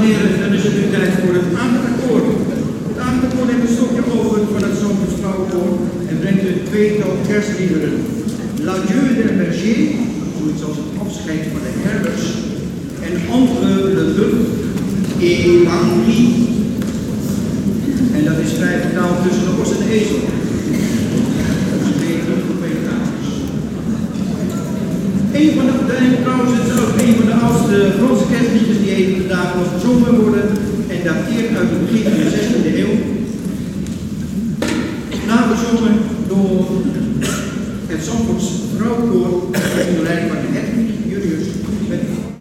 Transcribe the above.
en heren, dan is het nu tijd voor het avondakkoord. Het avondakkoord neemt een stokje over van het Zandvoorts Vrouwenkoor en brengt een tweetal kerstliederen. L'adieu de berger, zoiets als het afscheid van de herders, en Entre le Bœuf et. En dat is vrij vertaald tussen de os en de ezel. Een van de, een van de oudste Franse kerstliedjes die even vandaag nog gezongen worden en dateert uit het begin van de 16e eeuw. Nagezongen door het Zandvoorts vrouwenkoor